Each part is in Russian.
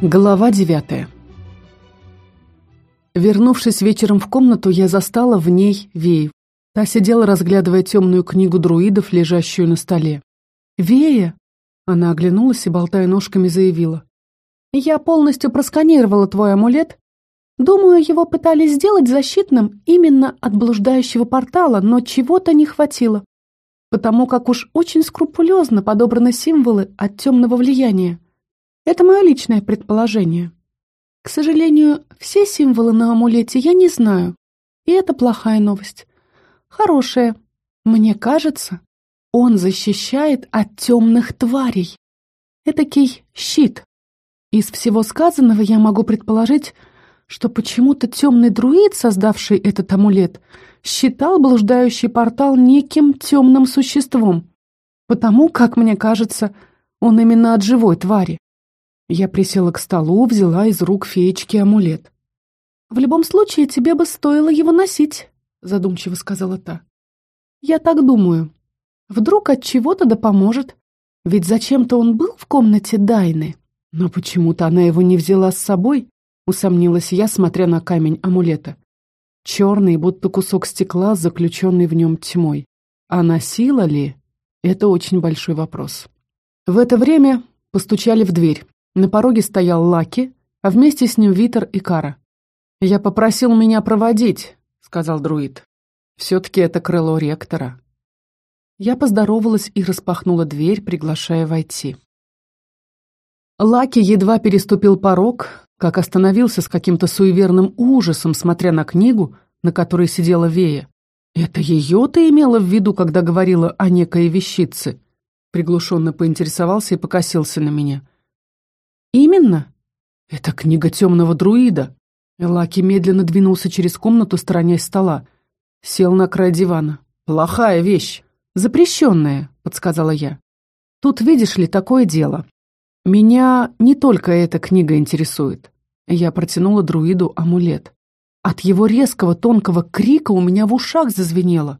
Глава девятая Вернувшись вечером в комнату, я застала в ней Вею. Та сидела, разглядывая темную книгу друидов, лежащую на столе. «Вея!» Она оглянулась и, болтая ножками, заявила. «Я полностью просканировала твой амулет. Думаю, его пытались сделать защитным именно от блуждающего портала, но чего-то не хватило, потому как уж очень скрупулезно подобраны символы от темного влияния. Это мое личное предположение. К сожалению, все символы на амулете я не знаю. И это плохая новость. Хорошая. Мне кажется, он защищает от темных тварей. Этакий щит. Из всего сказанного я могу предположить, что почему-то темный друид, создавший этот амулет, считал блуждающий портал неким темным существом, потому, как мне кажется, он именно от живой твари. Я присела к столу, взяла из рук феечки амулет. «В любом случае, тебе бы стоило его носить», — задумчиво сказала та. «Я так думаю. Вдруг от чего-то да поможет. Ведь зачем-то он был в комнате Дайны. Но почему-то она его не взяла с собой», — усомнилась я, смотря на камень амулета. Черный, будто кусок стекла, заключенный в нем тьмой. А носила ли? Это очень большой вопрос. В это время постучали в дверь. На пороге стоял Лаки, а вместе с ним Витер и Кара. «Я попросил меня проводить», — сказал друид. «Все-таки это крыло ректора». Я поздоровалась и распахнула дверь, приглашая войти. Лаки едва переступил порог, как остановился с каким-то суеверным ужасом, смотря на книгу, на которой сидела Вея. «Это ее ты имела в виду, когда говорила о некой вещице?» Приглушенно поинтересовался и покосился на меня. «Именно. Это книга темного друида». Лаки медленно двинулся через комнату, сторонясь стола. Сел на край дивана. «Плохая вещь. Запрещенная», — подсказала я. «Тут, видишь ли, такое дело. Меня не только эта книга интересует». Я протянула друиду амулет. От его резкого тонкого крика у меня в ушах зазвенело.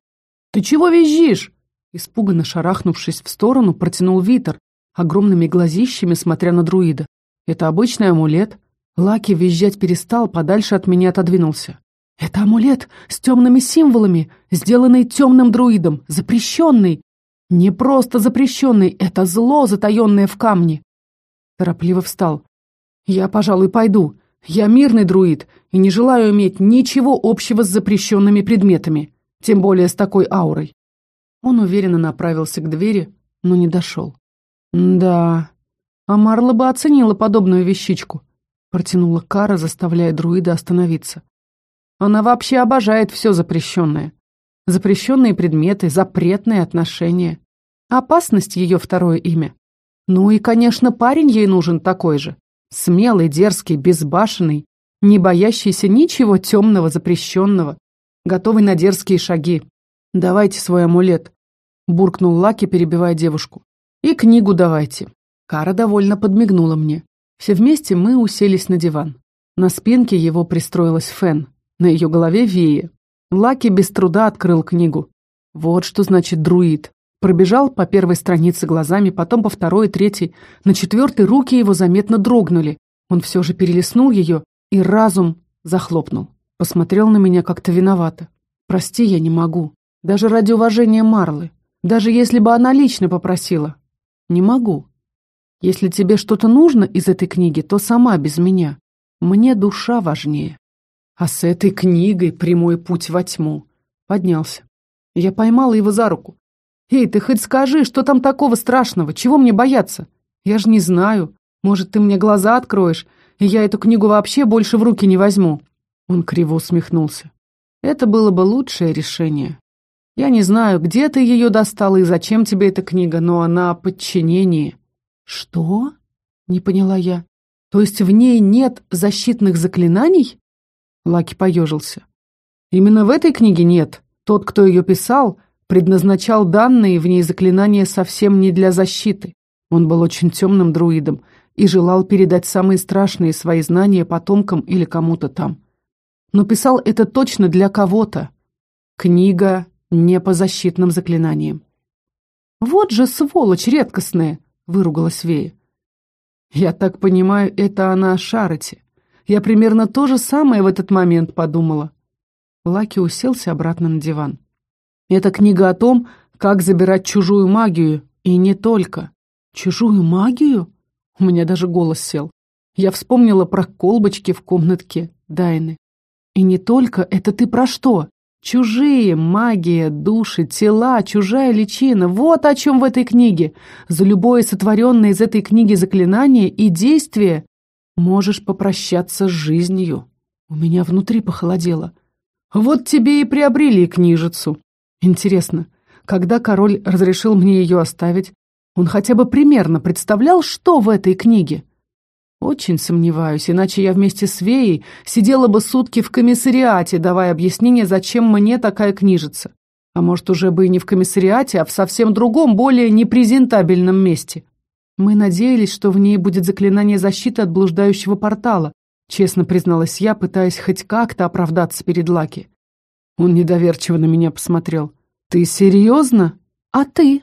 «Ты чего визжишь?» Испуганно шарахнувшись в сторону, протянул Витер, огромными глазищами смотря на друида. Это обычный амулет. Лаки визжать перестал, подальше от меня отодвинулся. Это амулет с темными символами, сделанный темным друидом, запрещенный. Не просто запрещенный, это зло, затаенное в камне. Торопливо встал. Я, пожалуй, пойду. Я мирный друид и не желаю иметь ничего общего с запрещенными предметами, тем более с такой аурой. Он уверенно направился к двери, но не дошел. Да, а Марла бы оценила подобную вещичку. Протянула Кара, заставляя друида остановиться. Она вообще обожает все запрещенное. Запрещенные предметы, запретные отношения. Опасность ее второе имя. Ну и, конечно, парень ей нужен такой же. Смелый, дерзкий, безбашенный, не боящийся ничего темного, запрещенного, готовый на дерзкие шаги. «Давайте свой амулет», — буркнул Лаки, перебивая девушку. «И книгу давайте. Кара довольно подмигнула мне. Все вместе мы уселись на диван. На спинке его пристроилась Фен, на ее голове вея. Лаки без труда открыл книгу. Вот что значит друид. Пробежал по первой странице глазами, потом по второй, третьей. На четвертой руки его заметно дрогнули. Он все же перелистнул ее и разум захлопнул. Посмотрел на меня как-то виновато. «Прости, я не могу. Даже ради уважения Марлы. Даже если бы она лично попросила. Не могу. Если тебе что-то нужно из этой книги, то сама без меня. Мне душа важнее. А с этой книгой прямой путь во тьму. Поднялся. Я поймала его за руку. «Эй, ты хоть скажи, что там такого страшного? Чего мне бояться? Я же не знаю. Может, ты мне глаза откроешь, и я эту книгу вообще больше в руки не возьму?» Он криво усмехнулся. «Это было бы лучшее решение. Я не знаю, где ты ее достала и зачем тебе эта книга, но она о подчинении. «Что?» — не поняла я. «То есть в ней нет защитных заклинаний?» Лаки поежился. «Именно в этой книге нет. Тот, кто ее писал, предназначал данные в ней заклинания совсем не для защиты. Он был очень темным друидом и желал передать самые страшные свои знания потомкам или кому-то там. Но писал это точно для кого-то. Книга не по защитным заклинаниям. «Вот же сволочь редкостная!» Выругалась Вея. Я так понимаю, это она о Шароте. Я примерно то же самое в этот момент подумала. Лаки уселся обратно на диван. Это книга о том, как забирать чужую магию, и не только. Чужую магию? У меня даже голос сел. Я вспомнила про колбочки в комнатке Дайны. И не только, это ты про что? Чужие, магия, души, тела, чужая личина. Вот о чем в этой книге. За любое сотворенное из этой книги заклинание и действие можешь попрощаться с жизнью. У меня внутри похолодело. Вот тебе и приобрели книжицу. Интересно, когда король разрешил мне ее оставить, он хотя бы примерно представлял, что в этой книге? Очень сомневаюсь, иначе я вместе с Веей сидела бы сутки в комиссариате, давая объяснение, зачем мне такая книжица. А может, уже бы и не в комиссариате, а в совсем другом, более непрезентабельном месте. Мы надеялись, что в ней будет заклинание защиты от блуждающего портала, честно призналась я, пытаясь хоть как-то оправдаться перед Лаки. Он недоверчиво на меня посмотрел. «Ты серьезно? А ты?»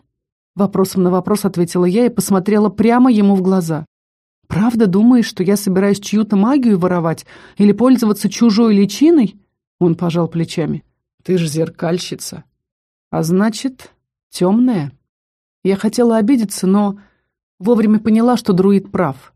Вопросом на вопрос ответила я и посмотрела прямо ему в глаза. «Правда думаешь, что я собираюсь чью-то магию воровать или пользоваться чужой личиной?» Он пожал плечами. «Ты же зеркальщица. А значит, темная». Я хотела обидеться, но вовремя поняла, что друид прав.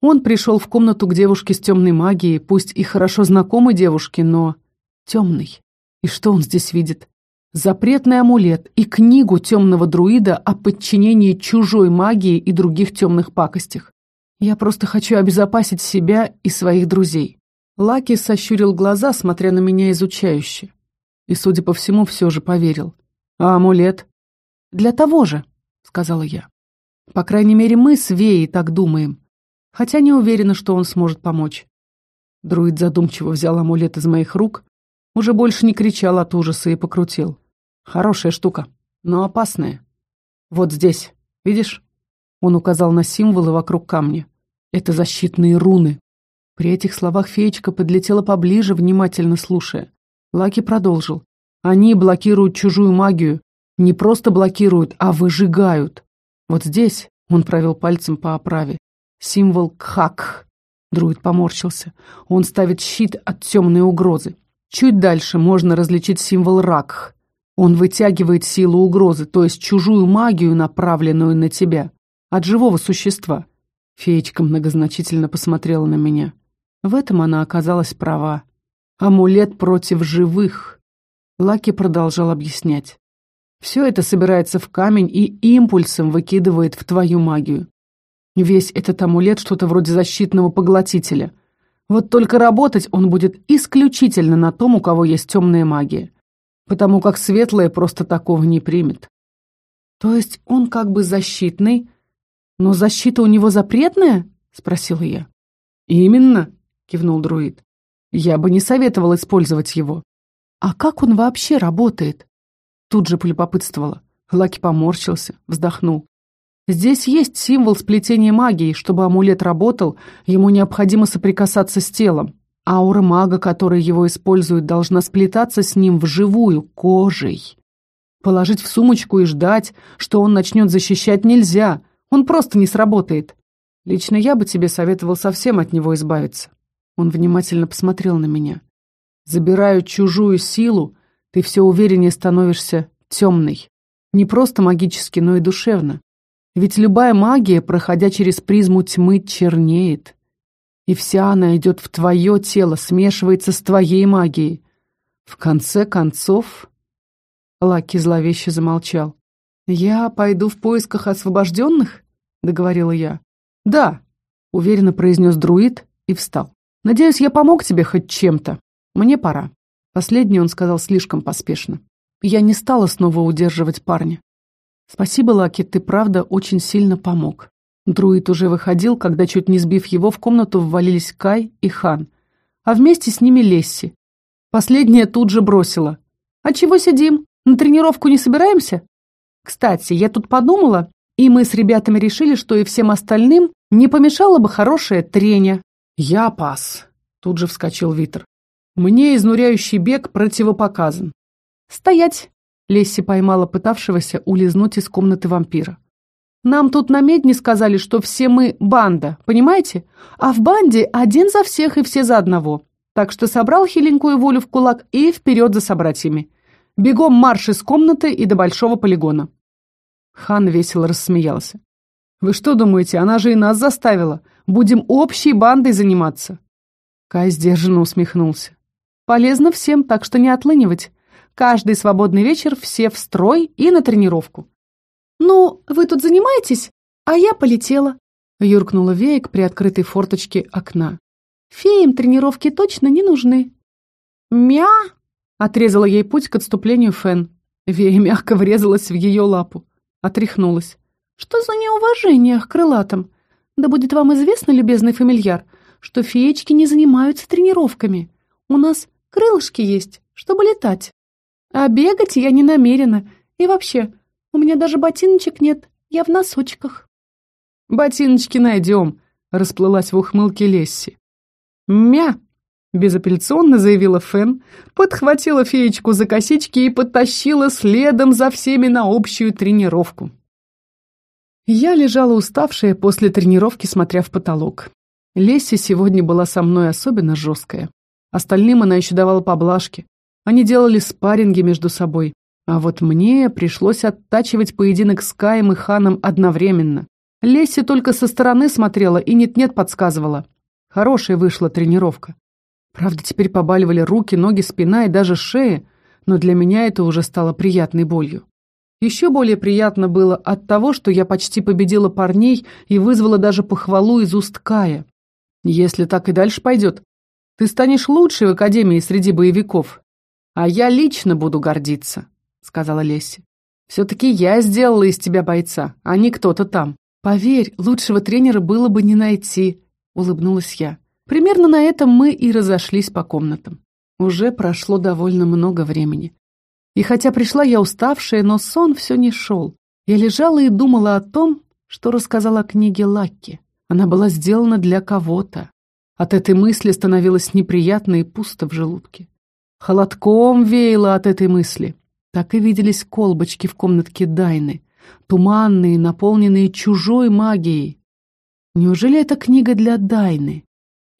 Он пришел в комнату к девушке с темной магией, пусть и хорошо знакомой девушке, но темный. И что он здесь видит? Запретный амулет и книгу темного друида о подчинении чужой магии и других темных пакостях. Я просто хочу обезопасить себя и своих друзей. Лаки сощурил глаза, смотря на меня изучающе. И, судя по всему, все же поверил. А амулет? Для того же, сказала я. По крайней мере, мы с Веей так думаем. Хотя не уверена, что он сможет помочь. Друид задумчиво взял амулет из моих рук, уже больше не кричал от ужаса и покрутил. Хорошая штука, но опасная. Вот здесь, видишь? Он указал на символы вокруг камня. Это защитные руны. При этих словах феечка подлетела поближе, внимательно слушая. Лаки продолжил. Они блокируют чужую магию. Не просто блокируют, а выжигают. Вот здесь, он провел пальцем по оправе, символ Кхак. Друид поморщился. Он ставит щит от темной угрозы. Чуть дальше можно различить символ Ракх. Он вытягивает силу угрозы, то есть чужую магию, направленную на тебя, от живого существа. Феечка многозначительно посмотрела на меня. В этом она оказалась права. Амулет против живых. Лаки продолжал объяснять. Все это собирается в камень и импульсом выкидывает в твою магию. Весь этот амулет что-то вроде защитного поглотителя. Вот только работать он будет исключительно на том, у кого есть темная магия. Потому как светлая просто такого не примет. То есть он как бы защитный, «Но защита у него запретная?» — спросила я. «Именно», — кивнул друид. «Я бы не советовал использовать его». «А как он вообще работает?» Тут же полюбопытствовала. Лаки поморщился, вздохнул. «Здесь есть символ сплетения магии. Чтобы амулет работал, ему необходимо соприкасаться с телом. Аура мага, который его использует, должна сплетаться с ним вживую, кожей. Положить в сумочку и ждать, что он начнет защищать, нельзя. Он просто не сработает. Лично я бы тебе советовал совсем от него избавиться. Он внимательно посмотрел на меня. Забираю чужую силу, ты все увереннее становишься темной. Не просто магически, но и душевно. Ведь любая магия, проходя через призму тьмы, чернеет. И вся она идет в твое тело, смешивается с твоей магией. В конце концов... Лаки зловеще замолчал. «Я пойду в поисках освобожденных?» — договорила я. «Да», — уверенно произнес друид и встал. «Надеюсь, я помог тебе хоть чем-то. Мне пора». Последний он сказал слишком поспешно. Я не стала снова удерживать парня. «Спасибо, Лаки, ты правда очень сильно помог». Друид уже выходил, когда, чуть не сбив его, в комнату ввалились Кай и Хан, а вместе с ними Лесси. Последняя тут же бросила. «А чего сидим? На тренировку не собираемся?» Кстати, я тут подумала, и мы с ребятами решили, что и всем остальным не помешало бы хорошее трение. Я пас. Тут же вскочил Витер. Мне изнуряющий бег противопоказан. Стоять! Лесси поймала пытавшегося улизнуть из комнаты вампира. Нам тут на медне сказали, что все мы банда, понимаете? А в банде один за всех и все за одного. Так что собрал хиленькую волю в кулак и вперед за собратьями. Бегом марш из комнаты и до большого полигона. Хан весело рассмеялся. «Вы что думаете, она же и нас заставила? Будем общей бандой заниматься!» Кай сдержанно усмехнулся. «Полезно всем, так что не отлынивать. Каждый свободный вечер все в строй и на тренировку». «Ну, вы тут занимаетесь, а я полетела», — юркнула Вея к приоткрытой форточке окна. «Феям тренировки точно не нужны». «Мя!» — отрезала ей путь к отступлению Фен. Вея мягко врезалась в ее лапу. Отряхнулась. «Что за неуважение к крылатым? Да будет вам известно, любезный фамильяр, что феечки не занимаются тренировками. У нас крылышки есть, чтобы летать. А бегать я не намерена. И вообще, у меня даже ботиночек нет, я в носочках». «Ботиночки найдем», — расплылась в ухмылке Лесси. «Мя!» — безапелляционно заявила Фен, подхватила феечку за косички и потащила следом за всеми на общую тренировку. Я лежала уставшая после тренировки, смотря в потолок. Лесси сегодня была со мной особенно жесткая. Остальным она еще давала поблажки. Они делали спарринги между собой. А вот мне пришлось оттачивать поединок с Каем и Ханом одновременно. Лесси только со стороны смотрела и нет-нет подсказывала. Хорошая вышла тренировка. Правда, теперь побаливали руки, ноги, спина и даже шея, но для меня это уже стало приятной болью. Еще более приятно было от того, что я почти победила парней и вызвала даже похвалу из уст Кая. Если так и дальше пойдет, ты станешь лучшей в Академии среди боевиков. А я лично буду гордиться, сказала Лесси. Все-таки я сделала из тебя бойца, а не кто-то там. Поверь, лучшего тренера было бы не найти, улыбнулась я. Примерно на этом мы и разошлись по комнатам. Уже прошло довольно много времени. И хотя пришла я уставшая, но сон все не шел. Я лежала и думала о том, что рассказала книге Лакки. Она была сделана для кого-то. От этой мысли становилось неприятно и пусто в желудке. Холодком веяло от этой мысли. Так и виделись колбочки в комнатке Дайны, туманные, наполненные чужой магией. Неужели это книга для Дайны?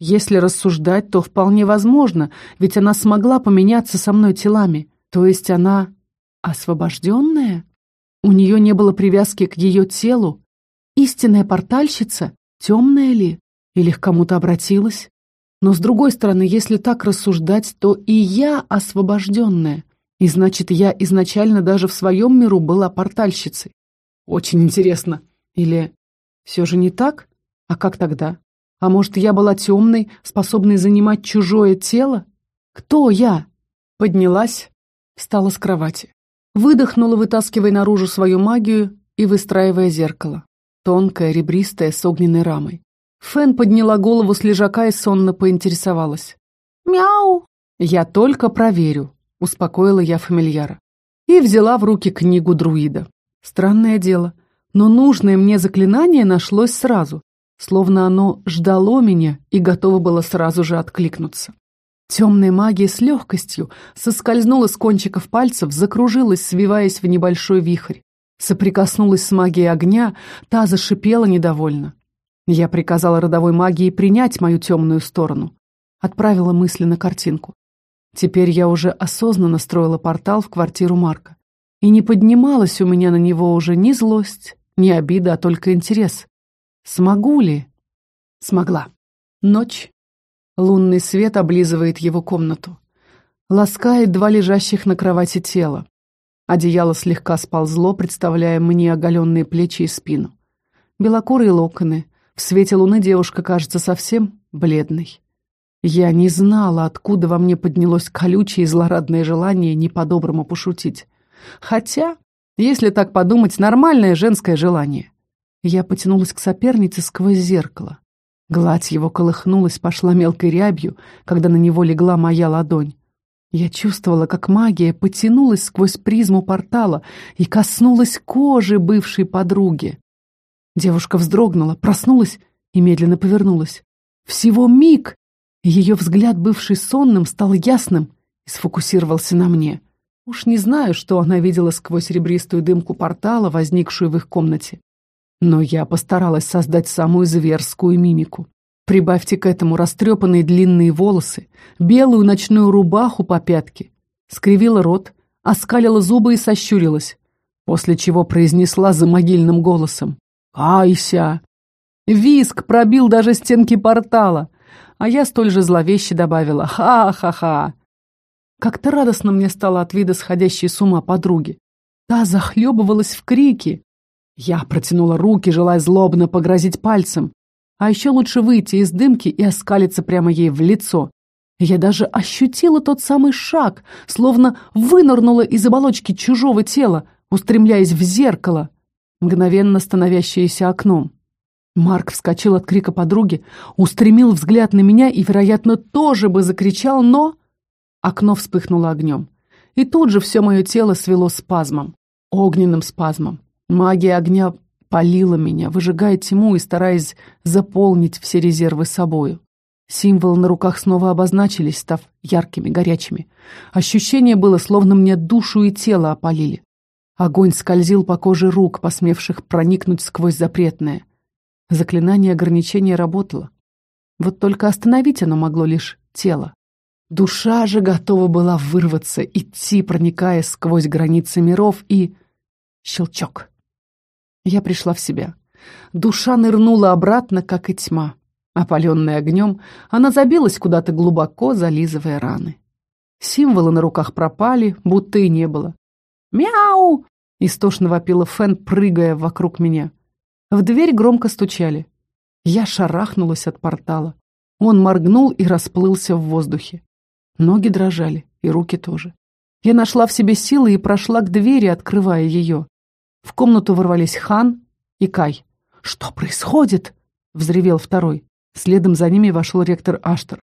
Если рассуждать, то вполне возможно, ведь она смогла поменяться со мной телами. То есть она освобожденная? У нее не было привязки к ее телу? Истинная портальщица? Темная ли? Или к кому-то обратилась? Но с другой стороны, если так рассуждать, то и я освобожденная. И значит, я изначально даже в своем миру была портальщицей. Очень интересно. Или все же не так? А как тогда? А может, я была темной, способной занимать чужое тело? Кто я? Поднялась, Встала с кровати. Выдохнула, вытаскивая наружу свою магию и выстраивая зеркало. Тонкое, ребристое, с огненной рамой. Фэн подняла голову с лежака и сонно поинтересовалась. «Мяу!» «Я только проверю», — успокоила я фамильяра. И взяла в руки книгу друида. Странное дело, но нужное мне заклинание нашлось сразу, словно оно ждало меня и готово было сразу же откликнуться. Темная магия с легкостью соскользнула с кончиков пальцев, закружилась, свиваясь в небольшой вихрь. Соприкоснулась с магией огня, та зашипела недовольно. Я приказала родовой магии принять мою темную сторону. Отправила мысли на картинку. Теперь я уже осознанно строила портал в квартиру Марка. И не поднималась у меня на него уже ни злость, ни обида, а только интерес. Смогу ли? Смогла. Ночь. Лунный свет облизывает его комнату. Ласкает два лежащих на кровати тела. Одеяло слегка сползло, представляя мне оголенные плечи и спину. Белокурые локоны. В свете луны девушка кажется совсем бледной. Я не знала, откуда во мне поднялось колючее и злорадное желание не по-доброму пошутить. Хотя, если так подумать, нормальное женское желание. Я потянулась к сопернице сквозь зеркало. Гладь его колыхнулась, пошла мелкой рябью, когда на него легла моя ладонь. Я чувствовала, как магия потянулась сквозь призму портала и коснулась кожи бывшей подруги. Девушка вздрогнула, проснулась и медленно повернулась. Всего миг ее взгляд, бывший сонным, стал ясным и сфокусировался на мне. Уж не знаю, что она видела сквозь ребристую дымку портала, возникшую в их комнате. Но я постаралась создать самую зверскую мимику. Прибавьте к этому растрепанные длинные волосы, белую ночную рубаху по пятке. Скривила рот, оскалила зубы и сощурилась, после чего произнесла за могильным голосом. «Кайся!» Виск пробил даже стенки портала, а я столь же зловеще добавила «Ха-ха-ха!». Как-то радостно мне стало от вида сходящей с ума подруги. Та захлебывалась в крике. Я протянула руки, желая злобно погрозить пальцем. А еще лучше выйти из дымки и оскалиться прямо ей в лицо. Я даже ощутила тот самый шаг, словно вынырнула из оболочки чужого тела, устремляясь в зеркало, мгновенно становящееся окном. Марк вскочил от крика подруги, устремил взгляд на меня и, вероятно, тоже бы закричал, но... Окно вспыхнуло огнем. И тут же все мое тело свело спазмом. Огненным спазмом. Магия огня палила меня, выжигая тьму и стараясь заполнить все резервы собою. Символы на руках снова обозначились, став яркими, горячими. Ощущение было, словно мне душу и тело опалили. Огонь скользил по коже рук, посмевших проникнуть сквозь запретное. Заклинание ограничения работало. Вот только остановить оно могло лишь тело. Душа же готова была вырваться, идти, проникая сквозь границы миров, и... Щелчок. Я пришла в себя. Душа нырнула обратно, как и тьма. Опаленная огнем, она забилась куда-то глубоко, зализывая раны. Символы на руках пропали, будто и не было. «Мяу!» — истошно вопила Фен, прыгая вокруг меня. В дверь громко стучали. Я шарахнулась от портала. Он моргнул и расплылся в воздухе. Ноги дрожали, и руки тоже. Я нашла в себе силы и прошла к двери, открывая ее. В комнату ворвались Хан и Кай. «Что происходит?» — взревел второй. Следом за ними вошел ректор Аштер.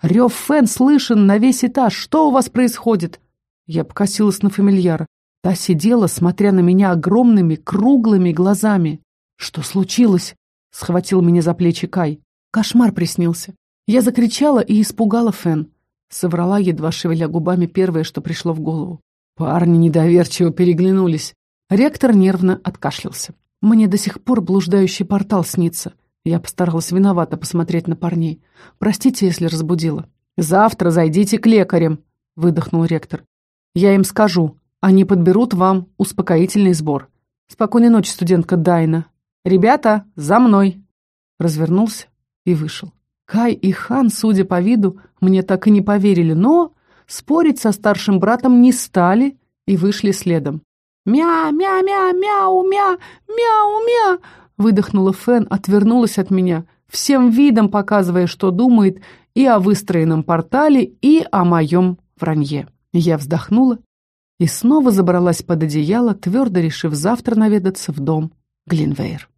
«Рев Фэн слышен на весь этаж. Что у вас происходит?» Я покосилась на фамильяра. Та сидела, смотря на меня огромными, круглыми глазами. «Что случилось?» — схватил меня за плечи Кай. Кошмар приснился. Я закричала и испугала Фэн. Соврала, едва шевеля губами, первое, что пришло в голову. Парни недоверчиво переглянулись. Ректор нервно откашлялся. «Мне до сих пор блуждающий портал снится». Я постаралась виновато посмотреть на парней. «Простите, если разбудила». «Завтра зайдите к лекарям», — выдохнул ректор. «Я им скажу. Они подберут вам успокоительный сбор. Спокойной ночи, студентка Дайна. Ребята, за мной!» Развернулся и вышел. Кай и Хан, судя по виду, мне так и не поверили, но спорить со старшим братом не стали и вышли следом. «Мя-мя-мя-мяу-мя! Мяу-мя!» выдохнула Фен, отвернулась от меня, всем видом показывая, что думает и о выстроенном портале, и о моем вранье. Я вздохнула и снова забралась под одеяло, твердо решив завтра наведаться в дом Глинвейр.